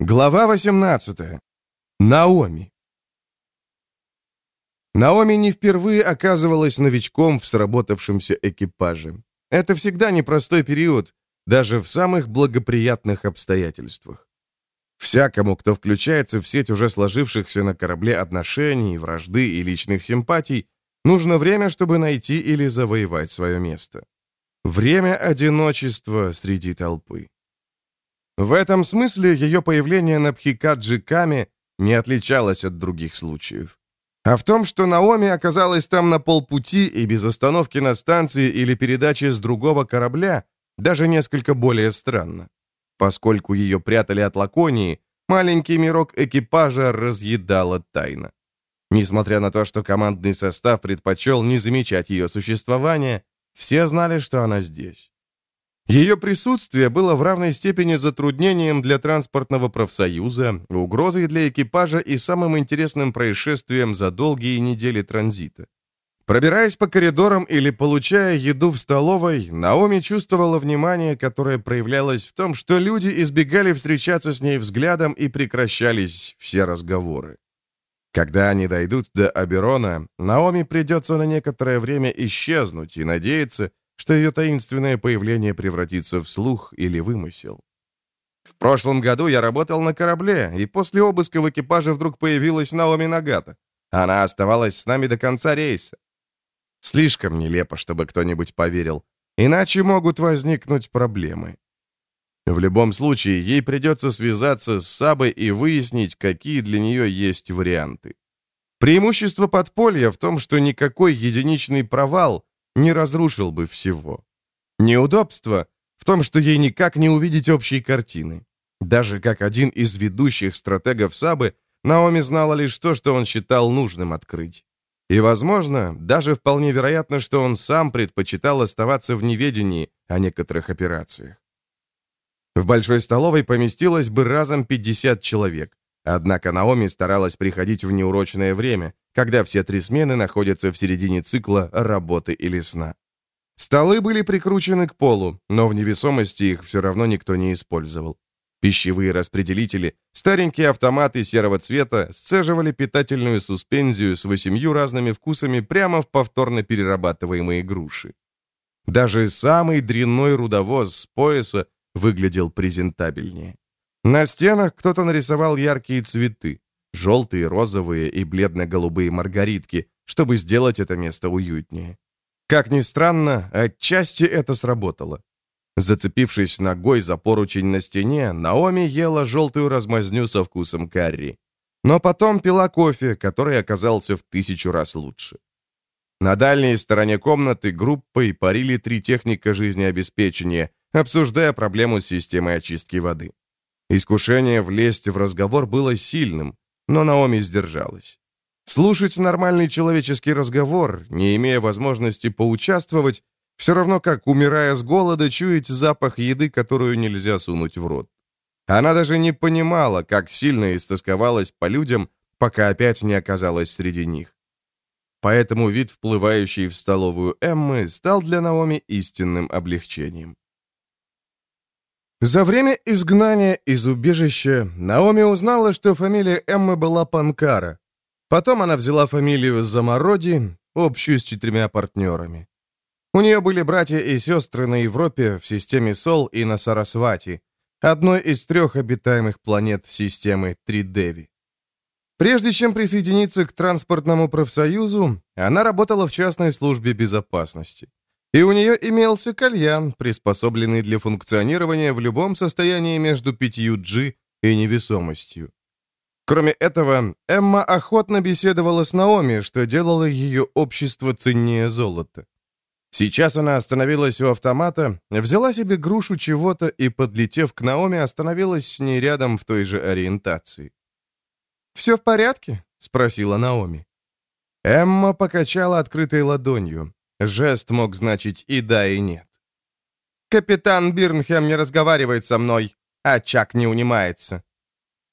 Глава 18. Наоми. Наоми не впервые оказывалась новичком в сработавшемся экипаже. Это всегда непростой период, даже в самых благоприятных обстоятельствах. Всякому, кто включается в сеть уже сложившихся на корабле отношений, вражды и личных симпатий, нужно время, чтобы найти или завоевать свое место. Время одиночества среди толпы. В этом смысле ее появление на Пхикаджи Каме не отличалось от других случаев. А в том, что Наоми оказалась там на полпути и без остановки на станции или передачи с другого корабля, даже несколько более странно. Поскольку ее прятали от Лаконии, маленький мирок экипажа разъедала тайна. Несмотря на то, что командный состав предпочел не замечать ее существование, все знали, что она здесь. Ее присутствие было в равной степени затруднением для транспортного профсоюза, угрозой для экипажа и самым интересным происшествием за долгие недели транзита. Пробираясь по коридорам или получая еду в столовой, Наоми чувствовала внимание, которое проявлялось в том, что люди избегали встречаться с ней взглядом и прекращались все разговоры. Когда они дойдут до Аберона, Наоми придется на некоторое время исчезнуть и надеяться, что ее таинственное появление превратится в слух или вымысел. В прошлом году я работал на корабле, и после обыска в экипаже вдруг появилась Наоми Нагата. Она оставалась с нами до конца рейса. Слишком нелепо, чтобы кто-нибудь поверил. Иначе могут возникнуть проблемы. В любом случае, ей придется связаться с Сабой и выяснить, какие для нее есть варианты. Преимущество подполья в том, что никакой единичный провал не разрушил бы всего. Неудобство в том, что ей никак не увидеть общей картины. Даже как один из ведущих стратегов Сабы, Наоми знала лишь то, что он считал нужным открыть. И, возможно, даже вполне вероятно, что он сам предпочитал оставаться в неведении о некоторых операциях. В большой столовой поместилось бы разом 50 человек. Однако Наоми старалась приходить в неурочное время, когда все три смены находятся в середине цикла работы или сна. Столы были прикручены к полу, но в невесомости их все равно никто не использовал. Пищевые распределители, старенькие автоматы серого цвета сцеживали питательную суспензию с восемью разными вкусами прямо в повторно перерабатываемые груши. Даже самый дрянной рудовоз с пояса выглядел презентабельнее. На стенах кто-то нарисовал яркие цветы желтые, розовые и бледно-голубые маргаритки, чтобы сделать это место уютнее. Как ни странно, отчасти это сработало. Зацепившись ногой за поручень на стене, Наоми ела желтую размазню со вкусом карри. Но потом пила кофе, который оказался в тысячу раз лучше. На дальней стороне комнаты группой парили три техника жизнеобеспечения, обсуждая проблему с системой очистки воды. Искушение влезть в разговор было сильным, но Наоми сдержалась. Слушать нормальный человеческий разговор, не имея возможности поучаствовать, все равно как, умирая с голода, чуять запах еды, которую нельзя сунуть в рот. Она даже не понимала, как сильно истосковалась по людям, пока опять не оказалась среди них. Поэтому вид, вплывающий в столовую Эммы, стал для Наоми истинным облегчением. За время изгнания из убежища Наоми узнала, что фамилия Эммы была Панкара. Потом она взяла фамилию Замороди, общую с четырьмя партнерами. У нее были братья и сестры на Европе, в системе Сол и на Сарасвати, одной из трех обитаемых планет системы Тридеви. Прежде чем присоединиться к транспортному профсоюзу, она работала в частной службе безопасности. И у нее имелся кальян, приспособленный для функционирования в любом состоянии между 5G и невесомостью. Кроме этого, Эмма охотно беседовала с Наоми, что делало ее общество ценнее золота. Сейчас она остановилась у автомата, взяла себе грушу чего-то и, подлетев к Наоми, остановилась с ней рядом в той же ориентации. «Все в порядке?» — спросила Наоми. Эмма покачала открытой ладонью. Жест мог значить и да, и нет. «Капитан Бирнхем не разговаривает со мной, а Чак не унимается».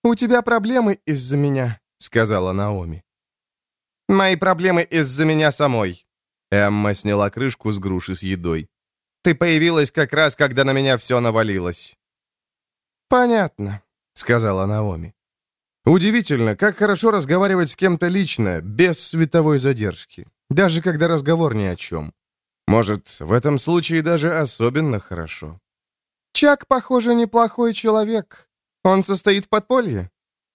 «У тебя проблемы из-за меня», — сказала Наоми. «Мои проблемы из-за меня самой». Эмма сняла крышку с груши с едой. «Ты появилась как раз, когда на меня все навалилось». «Понятно». сказала Наоми. Удивительно, как хорошо разговаривать с кем-то лично, без световой задержки, даже когда разговор ни о чем. Может, в этом случае даже особенно хорошо. «Чак, похоже, неплохой человек. Он состоит в подполье?»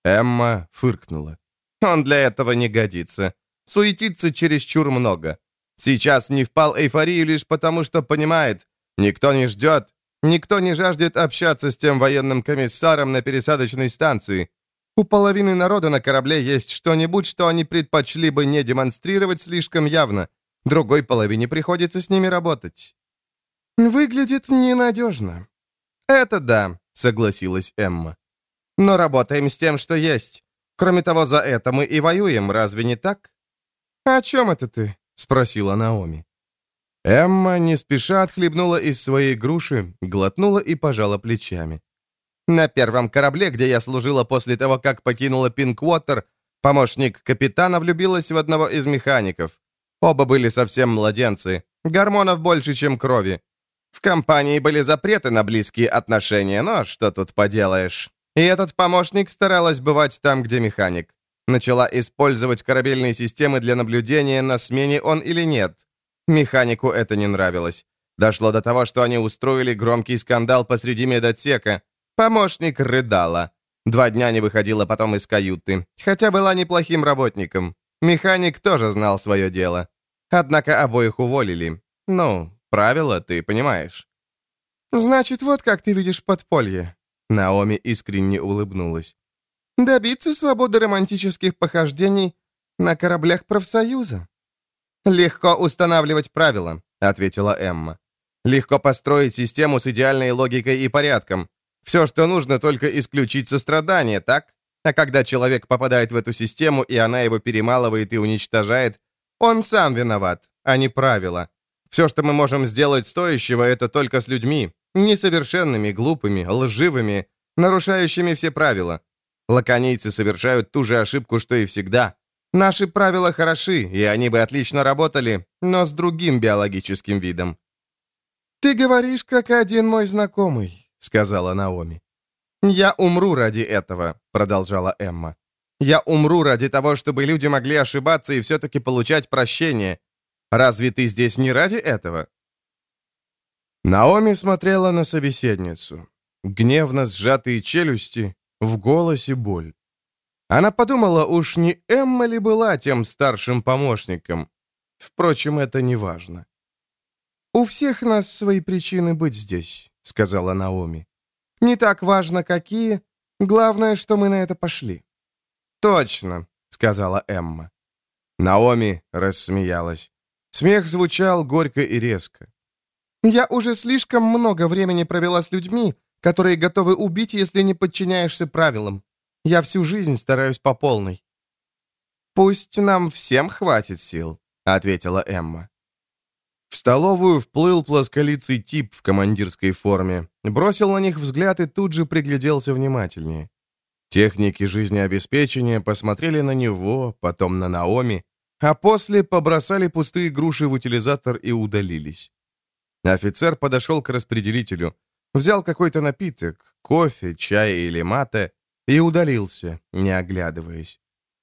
Эмма фыркнула. «Он для этого не годится. Суетится чересчур много. Сейчас не впал эйфорию лишь потому, что понимает, никто не ждет, никто не жаждет общаться с тем военным комиссаром на пересадочной станции. У половины народа на корабле есть что-нибудь, что они предпочли бы не демонстрировать слишком явно. Другой половине приходится с ними работать. Выглядит ненадежно. Это да, согласилась Эмма. Но работаем с тем, что есть. Кроме того, за это мы и воюем, разве не так? О чем это ты? спросила Наоми. Эмма не спеша отхлебнула из своей груши, глотнула и пожала плечами. На первом корабле, где я служила после того, как покинула Пинквотер, помощник капитана влюбилась в одного из механиков. Оба были совсем младенцы. Гормонов больше, чем крови. В компании были запреты на близкие отношения, но что тут поделаешь. И этот помощник старалась бывать там, где механик. Начала использовать корабельные системы для наблюдения, на смене он или нет. Механику это не нравилось. Дошло до того, что они устроили громкий скандал посреди медотсека. Помощник рыдала. Два дня не выходила потом из каюты, хотя была неплохим работником. Механик тоже знал свое дело. Однако обоих уволили. Ну, правила, ты понимаешь. «Значит, вот как ты видишь подполье». Наоми искренне улыбнулась. «Добиться свободы романтических похождений на кораблях профсоюза». «Легко устанавливать правила», — ответила Эмма. «Легко построить систему с идеальной логикой и порядком. Все, что нужно, только исключить сострадание, так? А когда человек попадает в эту систему, и она его перемалывает и уничтожает, он сам виноват, а не правила. Все, что мы можем сделать стоящего, это только с людьми, несовершенными, глупыми, лживыми, нарушающими все правила. Лаконийцы совершают ту же ошибку, что и всегда. Наши правила хороши, и они бы отлично работали, но с другим биологическим видом. «Ты говоришь, как один мой знакомый», — сказала Наоми. «Я умру ради этого», — продолжала Эмма. «Я умру ради того, чтобы люди могли ошибаться и все-таки получать прощение. Разве ты здесь не ради этого?» Наоми смотрела на собеседницу. Гневно сжатые челюсти, в голосе боль. Она подумала, уж не Эмма ли была тем старшим помощником. Впрочем, это не важно. «У всех нас свои причины быть здесь», — сказала Наоми. «Не так важно, какие. Главное, что мы на это пошли». «Точно», — сказала Эмма. Наоми рассмеялась. Смех звучал горько и резко. «Я уже слишком много времени провела с людьми, которые готовы убить, если не подчиняешься правилам. Я всю жизнь стараюсь по полной». «Пусть нам всем хватит сил», — ответила Эмма. В столовую вплыл плосколицый тип в командирской форме, бросил на них взгляд и тут же пригляделся внимательнее. Техники жизнеобеспечения посмотрели на него, потом на Наоми, а после побросали пустые груши в утилизатор и удалились. Офицер подошел к распределителю, взял какой-то напиток, кофе, чай или мате, и удалился, не оглядываясь.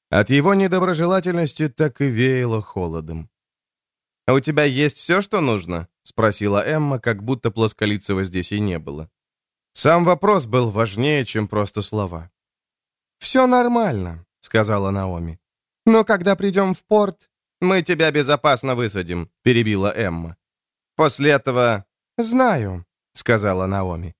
От его недоброжелательности так и веяло холодом. «А у тебя есть все, что нужно?» — спросила Эмма, как будто плосколицего здесь и не было. Сам вопрос был важнее, чем просто слова. «Все нормально», — сказала Наоми. «Но когда придем в порт, мы тебя безопасно высадим», — перебила Эмма. «После этого...» «Знаю», — сказала Наоми.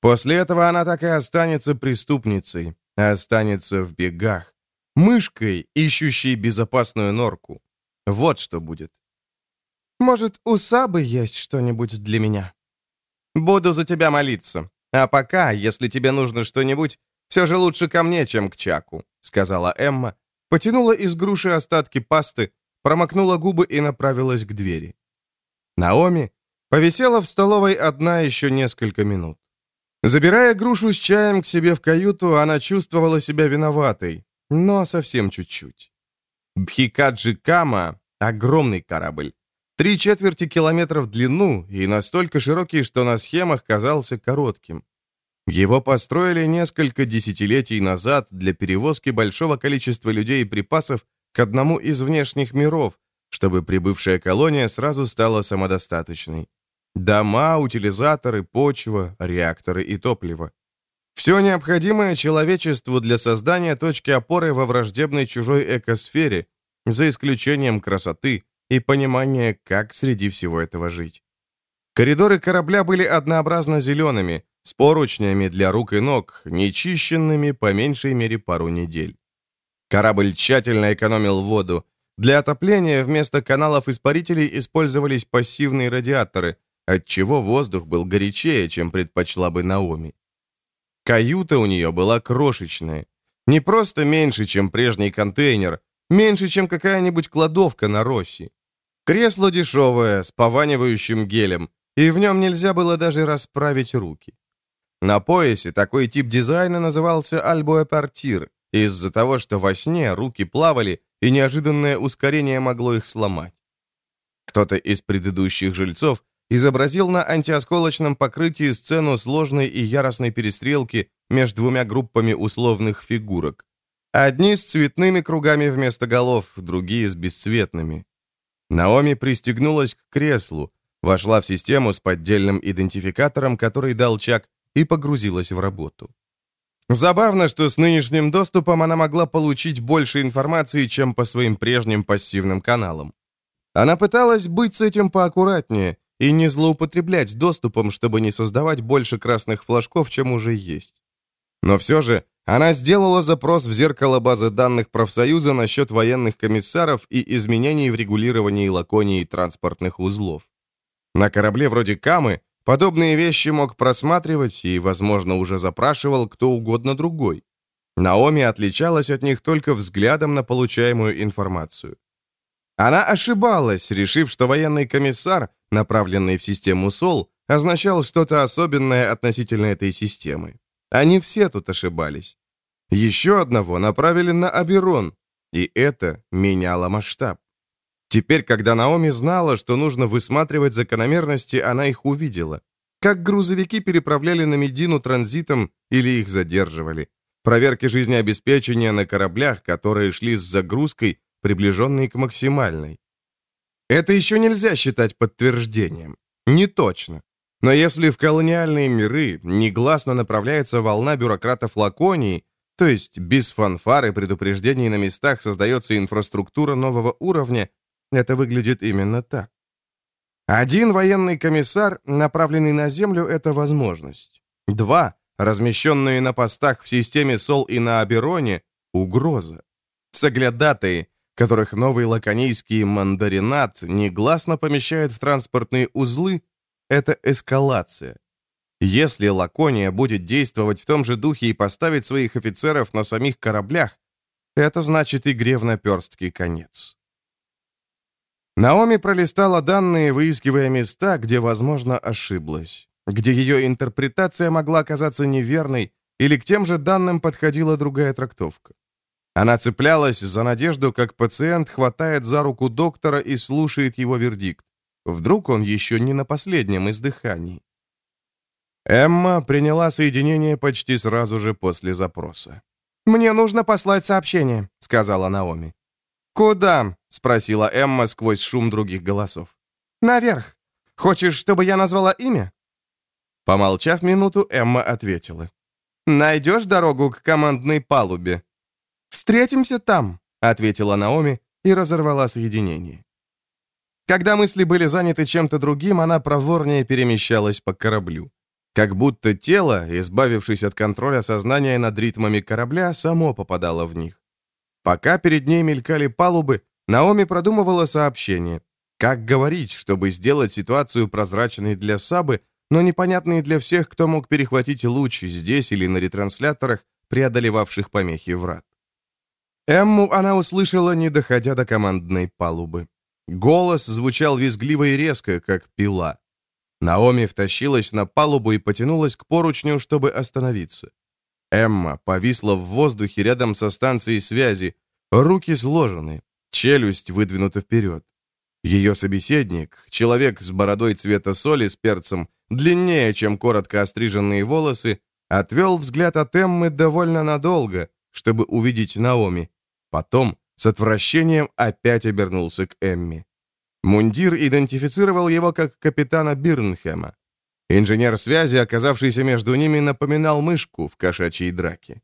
«После этого она так и останется преступницей, останется в бегах, мышкой, ищущей безопасную норку. Вот что будет». Может, у Сабы есть что-нибудь для меня?» «Буду за тебя молиться. А пока, если тебе нужно что-нибудь, все же лучше ко мне, чем к Чаку», — сказала Эмма, потянула из груши остатки пасты, промокнула губы и направилась к двери. Наоми повисела в столовой одна еще несколько минут. Забирая грушу с чаем к себе в каюту, она чувствовала себя виноватой, но совсем чуть-чуть. Бхикаджи Кама — огромный корабль. Три четверти километра в длину и настолько широкий, что на схемах казался коротким. Его построили несколько десятилетий назад для перевозки большого количества людей и припасов к одному из внешних миров, чтобы прибывшая колония сразу стала самодостаточной. Дома, утилизаторы, почва, реакторы и топливо. Все необходимое человечеству для создания точки опоры во враждебной чужой экосфере, за исключением красоты и понимания, как среди всего этого жить. Коридоры корабля были однообразно зелеными, с поручнями для рук и ног, нечищенными по меньшей мере пару недель. Корабль тщательно экономил воду. Для отопления вместо каналов испарителей использовались пассивные радиаторы, отчего воздух был горячее, чем предпочла бы Наоми. Каюта у нее была крошечная. Не просто меньше, чем прежний контейнер, меньше, чем какая-нибудь кладовка на Росси. Кресло дешевое, с пованивающим гелем, и в нем нельзя было даже расправить руки. На поясе такой тип дизайна назывался альбуэпартир, из-за того, что во сне руки плавали, и неожиданное ускорение могло их сломать. Кто-то из предыдущих жильцов изобразил на антиосколочном покрытии сцену сложной и яростной перестрелки между двумя группами условных фигурок. Одни с цветными кругами вместо голов, другие с бесцветными. Наоми пристегнулась к креслу, вошла в систему с поддельным идентификатором, который дал Чак, и погрузилась в работу. Забавно, что с нынешним доступом она могла получить больше информации, чем по своим прежним пассивным каналам. Она пыталась быть с этим поаккуратнее и не злоупотреблять доступом, чтобы не создавать больше красных флажков, чем уже есть. Но все же она сделала запрос в зеркало базы данных профсоюза насчет военных комиссаров и изменений в регулировании Лаконии транспортных узлов. На корабле вроде Камы подобные вещи мог просматривать и, возможно, уже запрашивал кто угодно другой. Наоми отличалась от них только взглядом на получаемую информацию. Она ошибалась, решив, что военный комиссар, направленный в систему СОЛ, означал что-то особенное относительно этой системы. Они все тут ошибались. Еще одного направили на Аберон, и это меняло масштаб. Теперь, когда Наоми знала, что нужно высматривать закономерности, она их увидела. Как грузовики переправляли на Медину транзитом или их задерживали. Проверки жизнеобеспечения на кораблях, которые шли с загрузкой, приближенной к максимальной. Это еще нельзя считать подтверждением. Не точно. Но если в колониальные миры негласно направляется волна бюрократов Лаконии, то есть без фанфар и предупреждений на местах создается инфраструктура нового уровня, это выглядит именно так. Один военный комиссар, направленный на Землю, это возможность. Два, размещенные на постах в системе СОЛ и на Абероне, угроза. Соглядатые, которых новый лаконийский мандаринат негласно помещает в транспортные узлы, это эскалация. Если Лакония будет действовать в том же духе и поставить своих офицеров на самих кораблях, это значит игре в наперстке конец. Наоми пролистала данные, выискивая места, где, возможно, ошиблась, где ее интерпретация могла оказаться неверной или к тем же данным подходила другая трактовка. Она цеплялась за надежду, как пациент хватает за руку доктора и слушает его вердикт. Вдруг он еще не на последнем издыхании. Эмма приняла соединение почти сразу же после запроса. «Мне нужно послать сообщение», — сказала Наоми. «Куда?» — спросила Эмма сквозь шум других голосов. «Наверх. Хочешь, чтобы я назвала имя?» Помолчав минуту, Эмма ответила. «Найдешь дорогу к командной палубе?» «Встретимся там», — ответила Наоми и разорвала соединение. Когда мысли были заняты чем-то другим, она проворнее перемещалась по кораблю. Как будто тело, избавившись от контроля сознания над ритмами корабля, само попадало в них. Пока перед ней мелькали палубы, Наоми продумывала сообщение. Как говорить, чтобы сделать ситуацию прозрачной для Сабы, но непонятной для всех, кто мог перехватить луч здесь или на ретрансляторах, преодолевавших помехи врат. Эмму она услышала, не доходя до командной палубы. Голос звучал визгливо и резко, как пила. Наоми втащилась на палубу и потянулась к поручню, чтобы остановиться. Эмма повисла в воздухе рядом со станцией связи, руки сложены, челюсть выдвинута вперед. Ее собеседник, человек с бородой цвета соли с перцем, длиннее, чем коротко остриженные волосы, отвел взгляд от Эммы довольно надолго, чтобы увидеть Наоми. Потом с отвращением опять обернулся к Эмми. Мундир идентифицировал его как капитана Бирнхема. Инженер связи, оказавшийся между ними, напоминал мышку в кошачьей драке.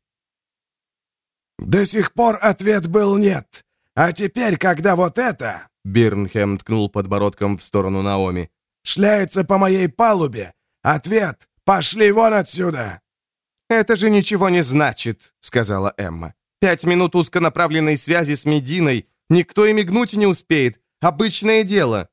«До сих пор ответ был нет. А теперь, когда вот это...» Бирнхем ткнул подбородком в сторону Наоми. «Шляется по моей палубе. Ответ «Пошли вон отсюда!» «Это же ничего не значит», — сказала Эмма. «Пять минут узконаправленной связи с Мединой. Никто и мигнуть не успеет. Обычное дело».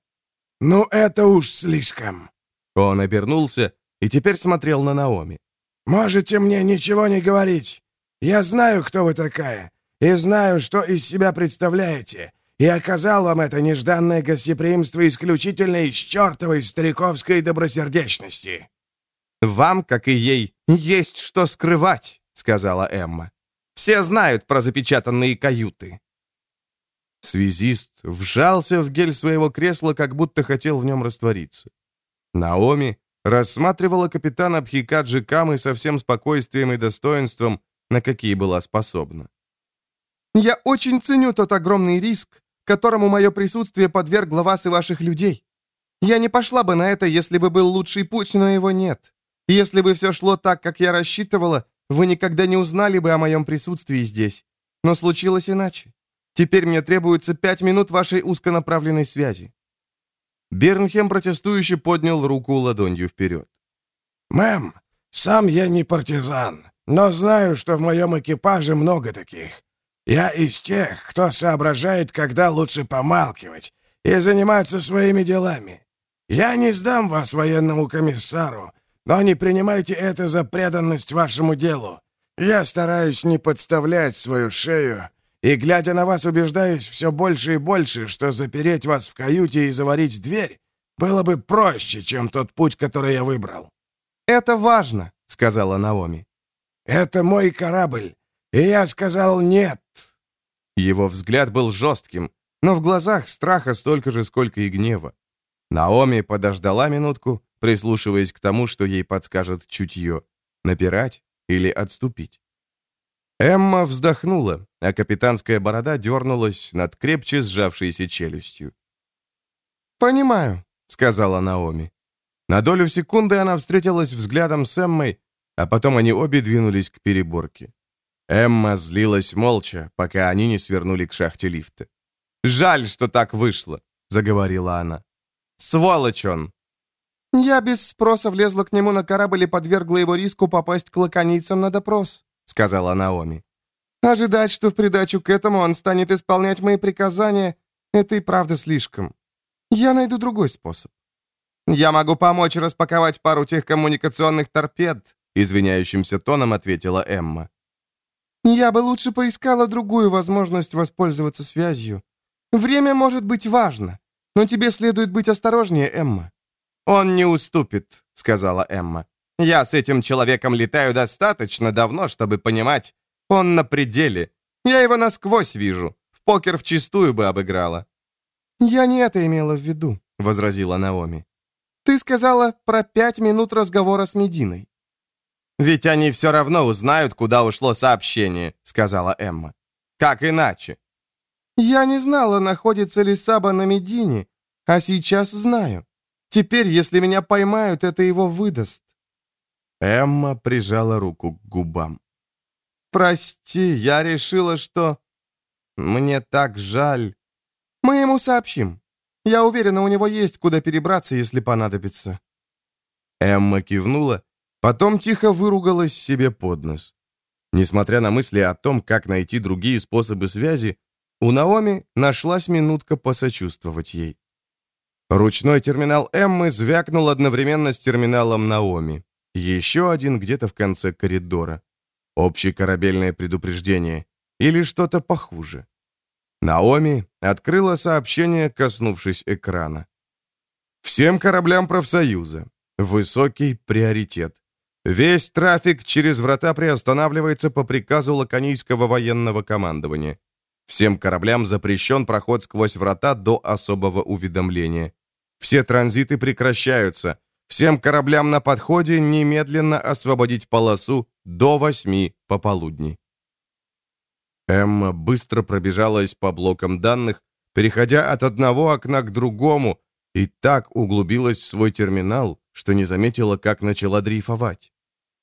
«Ну, это уж слишком». Он обернулся и теперь смотрел на Наоми. «Можете мне ничего не говорить. Я знаю, кто вы такая, и знаю, что из себя представляете, и оказал вам это нежданное гостеприимство исключительно из чертовой стариковской добросердечности». «Вам, как и ей, есть что скрывать», — сказала Эмма. «Все знают про запечатанные каюты». Связист вжался в гель своего кресла, как будто хотел в нем раствориться. Наоми рассматривала капитана Бхикаджи Камы со всем спокойствием и достоинством, на какие была способна. «Я очень ценю тот огромный риск, которому мое присутствие подвергло вас и ваших людей. Я не пошла бы на это, если бы был лучший путь, но его нет. Если бы все шло так, как я рассчитывала, вы никогда не узнали бы о моем присутствии здесь. Но случилось иначе. Теперь мне требуется пять минут вашей узконаправленной связи». Бернхем протестующе поднял руку ладонью вперед. «Мэм, сам я не партизан, но знаю, что в моем экипаже много таких. Я из тех, кто соображает, когда лучше помалкивать и заниматься своими делами. Я не сдам вас военному комиссару, но не принимайте это за преданность вашему делу. Я стараюсь не подставлять свою шею, и, глядя на вас, убеждаюсь все больше и больше, что запереть вас в каюте и заварить дверь было бы проще, чем тот путь, который я выбрал». «Это важно», — сказала Наоми. «Это мой корабль, и я сказал нет». Его взгляд был жестким, но в глазах страха столько же, сколько и гнева. Наоми подождала минутку, прислушиваясь к тому, что ей подскажет чутье, напирать или отступить. Эмма вздохнула, а капитанская борода дернулась над крепче сжавшейся челюстью. «Понимаю», — сказала Наоми. На долю секунды она встретилась взглядом с Эммой, а потом они обе двинулись к переборке. Эмма злилась молча, пока они не свернули к шахте лифта. «Жаль, что так вышло», — заговорила она. «Сволочь он!» «Я без спроса влезла к нему на корабль и подвергла его риску попасть к лаконийцам на допрос», — сказала Наоми. «Ожидать, что в придачу к этому он станет исполнять мои приказания, это и правда слишком. Я найду другой способ». «Я могу помочь распаковать пару тех коммуникационных торпед», — извиняющимся тоном ответила Эмма. «Я бы лучше поискала другую возможность воспользоваться связью. Время может быть важно, но тебе следует быть осторожнее, Эмма. «Он не уступит», — сказала Эмма. «Я с этим человеком летаю достаточно давно, чтобы понимать, он на пределе. Я его насквозь вижу. В покер вчистую бы обыграла». «Я не это имела в виду», — возразила Наоми. «Ты сказала про пять минут разговора с Мединой». «Ведь они все равно узнают, куда ушло сообщение», — сказала Эмма. «Как иначе?» «Я не знала, находится ли Саба на Медине, а сейчас знаю. Теперь, если меня поймают, это его выдаст». Эмма прижала руку к губам. «Прости, я решила, что... Мне так жаль. Мы ему сообщим. Я уверена, у него есть куда перебраться, если понадобится». Эмма кивнула, потом тихо выругалась себе под нос. Несмотря на мысли о том, как найти другие способы связи, у Наоми нашлась минутка посочувствовать ей. Ручной терминал Эммы звякнул одновременно с терминалом Наоми. Еще один где-то в конце коридора. Общекорабельное предупреждение. Или что-то похуже. Наоми открыла сообщение, коснувшись экрана. Всем кораблям профсоюза. Высокий приоритет. Весь трафик через врата приостанавливается по приказу Лаконийского военного командования. Всем кораблям запрещен проход сквозь врата до особого уведомления. Все транзиты прекращаются. Всем кораблям на подходе немедленно освободить полосу до восьми пополудни. Эмма быстро пробежалась по блокам данных, переходя от одного окна к другому, и так углубилась в свой терминал, что не заметила, как начала дрейфовать.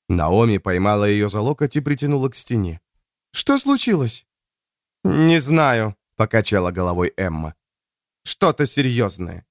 Наоми поймала ее за локоть и притянула к стене. «Что случилось?» «Не знаю», — покачала головой Эмма. «Что-то серьезное.